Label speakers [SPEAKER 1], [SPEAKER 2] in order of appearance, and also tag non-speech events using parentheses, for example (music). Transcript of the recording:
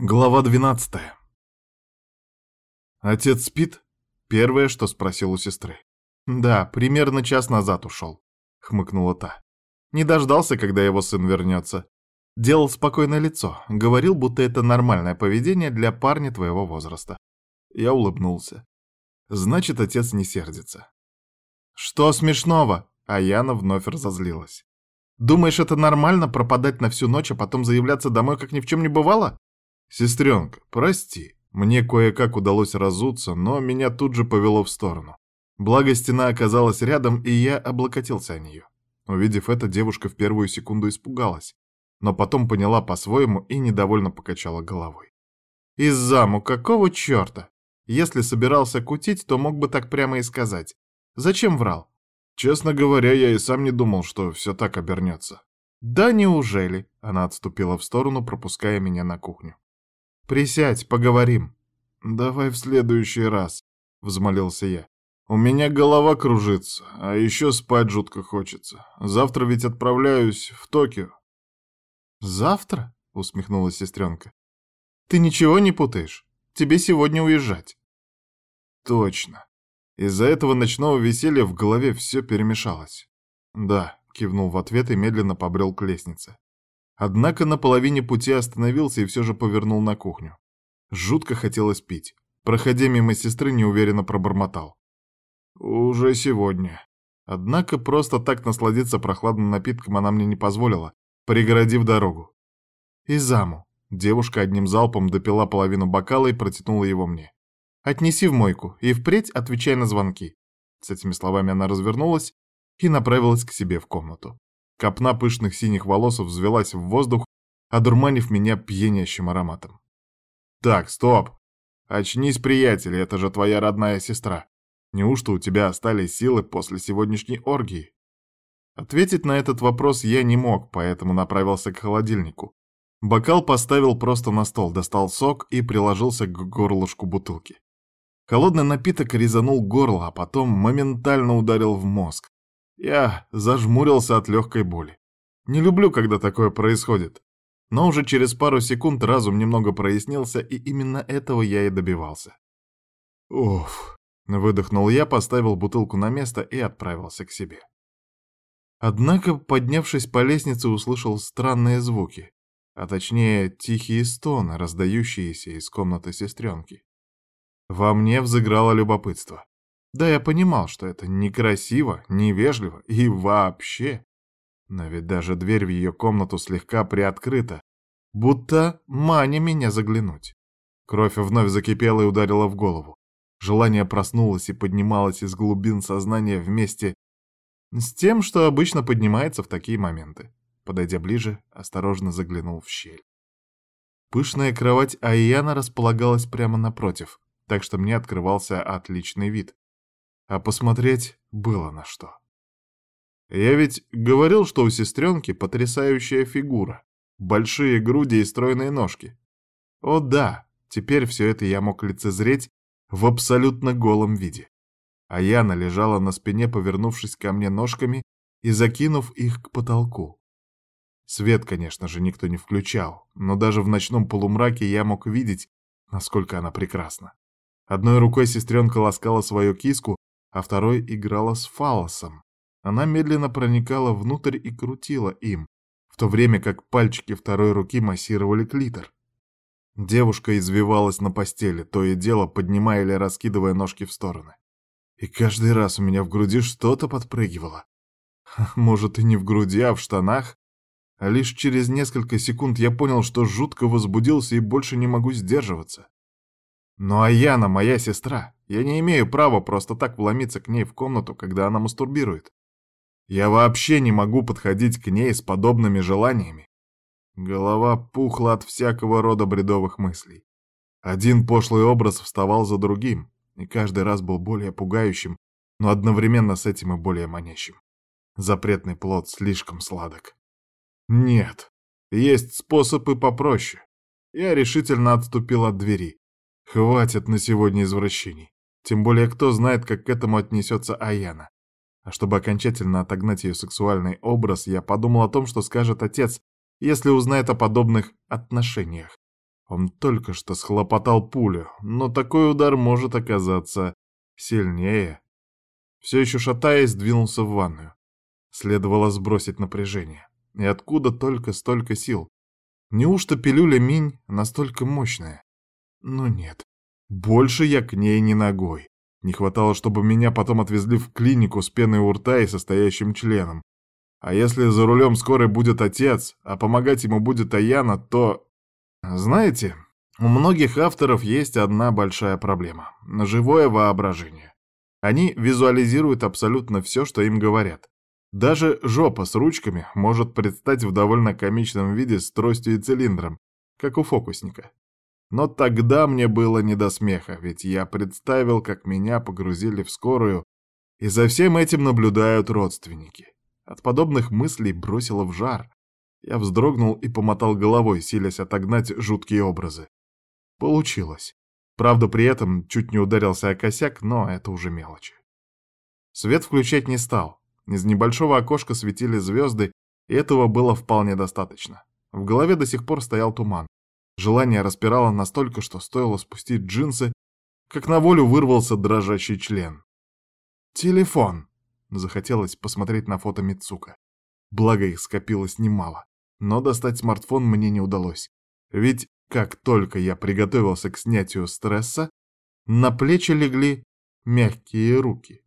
[SPEAKER 1] Глава 12 «Отец спит?» — первое, что спросил у сестры. «Да, примерно час назад ушел», — хмыкнула та. «Не дождался, когда его сын вернется. Делал спокойное лицо, говорил, будто это нормальное поведение для парня твоего возраста». Я улыбнулся. «Значит, отец не сердится». «Что смешного?» — а Яна вновь разозлилась. «Думаешь, это нормально пропадать на всю ночь, а потом заявляться домой, как ни в чем не бывало?» «Сестренка, прости, мне кое-как удалось разуться, но меня тут же повело в сторону. Благо стена оказалась рядом, и я облокотился о нее. Увидев это, девушка в первую секунду испугалась, но потом поняла по-своему и недовольно покачала головой. «Из заму какого черта? Если собирался кутить, то мог бы так прямо и сказать. Зачем врал?» «Честно говоря, я и сам не думал, что все так обернется». «Да неужели?» — она отступила в сторону, пропуская меня на кухню. Присядь, поговорим. Давай в следующий раз, взмолился я. У меня голова кружится, а еще спать жутко хочется. Завтра ведь отправляюсь в Токио. Завтра? усмехнулась сестренка. Ты ничего не путаешь? Тебе сегодня уезжать. Точно. Из-за этого ночного веселья в голове все перемешалось. Да, кивнул в ответ и медленно побрел к лестнице. Однако на половине пути остановился и все же повернул на кухню. Жутко хотелось пить. Проходя мимо сестры, неуверенно пробормотал. «Уже сегодня». Однако просто так насладиться прохладным напитком она мне не позволила, преградив дорогу. «Изаму». Девушка одним залпом допила половину бокала и протянула его мне. «Отнеси в мойку и впредь отвечай на звонки». С этими словами она развернулась и направилась к себе в комнату. Копна пышных синих волосов взвелась в воздух, одурманив меня пьянящим ароматом. «Так, стоп! Очнись, приятель, это же твоя родная сестра. Неужто у тебя остались силы после сегодняшней оргии?» Ответить на этот вопрос я не мог, поэтому направился к холодильнику. Бокал поставил просто на стол, достал сок и приложился к горлышку бутылки. Холодный напиток резанул горло, а потом моментально ударил в мозг. Я зажмурился от легкой боли. Не люблю, когда такое происходит. Но уже через пару секунд разум немного прояснился, и именно этого я и добивался. Уф, выдохнул я, поставил бутылку на место и отправился к себе. Однако, поднявшись по лестнице, услышал странные звуки, а точнее тихие стоны, раздающиеся из комнаты сестренки. Во мне взыграло любопытство. Да, я понимал, что это некрасиво, невежливо и вообще. Но ведь даже дверь в ее комнату слегка приоткрыта, будто маня меня заглянуть. Кровь вновь закипела и ударила в голову. Желание проснулось и поднималось из глубин сознания вместе с тем, что обычно поднимается в такие моменты. Подойдя ближе, осторожно заглянул в щель. Пышная кровать Айяна располагалась прямо напротив, так что мне открывался отличный вид а посмотреть было на что. Я ведь говорил, что у сестренки потрясающая фигура, большие груди и стройные ножки. О да, теперь все это я мог лицезреть в абсолютно голом виде. А Яна лежала на спине, повернувшись ко мне ножками и закинув их к потолку. Свет, конечно же, никто не включал, но даже в ночном полумраке я мог видеть, насколько она прекрасна. Одной рукой сестренка ласкала свою киску, а второй играла с фалосом. Она медленно проникала внутрь и крутила им, в то время как пальчики второй руки массировали клитор. Девушка извивалась на постели, то и дело поднимая или раскидывая ножки в стороны. И каждый раз у меня в груди что-то подпрыгивало. (laughs) Может, и не в груди, а в штанах. А лишь через несколько секунд я понял, что жутко возбудился и больше не могу сдерживаться. Но Аяна моя сестра. Я не имею права просто так вломиться к ней в комнату, когда она мастурбирует. Я вообще не могу подходить к ней с подобными желаниями. Голова пухла от всякого рода бредовых мыслей. Один пошлый образ вставал за другим, и каждый раз был более пугающим, но одновременно с этим и более манящим. Запретный плод слишком сладок. Нет, есть способ и попроще. Я решительно отступил от двери. Хватит на сегодня извращений. Тем более, кто знает, как к этому отнесется Аяна. А чтобы окончательно отогнать ее сексуальный образ, я подумал о том, что скажет отец, если узнает о подобных отношениях. Он только что схлопотал пулю, но такой удар может оказаться сильнее. Все еще шатаясь, двинулся в ванную. Следовало сбросить напряжение. И откуда только столько сил? Неужто пилюля Минь настолько мощная? Ну нет, больше я к ней не ногой. Не хватало, чтобы меня потом отвезли в клинику с пеной у рта и состоящим членом. А если за рулем скорой будет отец, а помогать ему будет Аяна, то... Знаете, у многих авторов есть одна большая проблема — живое воображение. Они визуализируют абсолютно все, что им говорят. Даже жопа с ручками может предстать в довольно комичном виде с тростью и цилиндром, как у фокусника. Но тогда мне было не до смеха, ведь я представил, как меня погрузили в скорую, и за всем этим наблюдают родственники. От подобных мыслей бросило в жар. Я вздрогнул и помотал головой, силясь отогнать жуткие образы. Получилось. Правда, при этом чуть не ударился о косяк, но это уже мелочи. Свет включать не стал. Из небольшого окошка светили звезды, и этого было вполне достаточно. В голове до сих пор стоял туман. Желание распирало настолько, что стоило спустить джинсы, как на волю вырвался дрожащий член. «Телефон!» — захотелось посмотреть на фото Мицука. Благо их скопилось немало, но достать смартфон мне не удалось. Ведь как только я приготовился к снятию стресса, на плечи легли мягкие руки.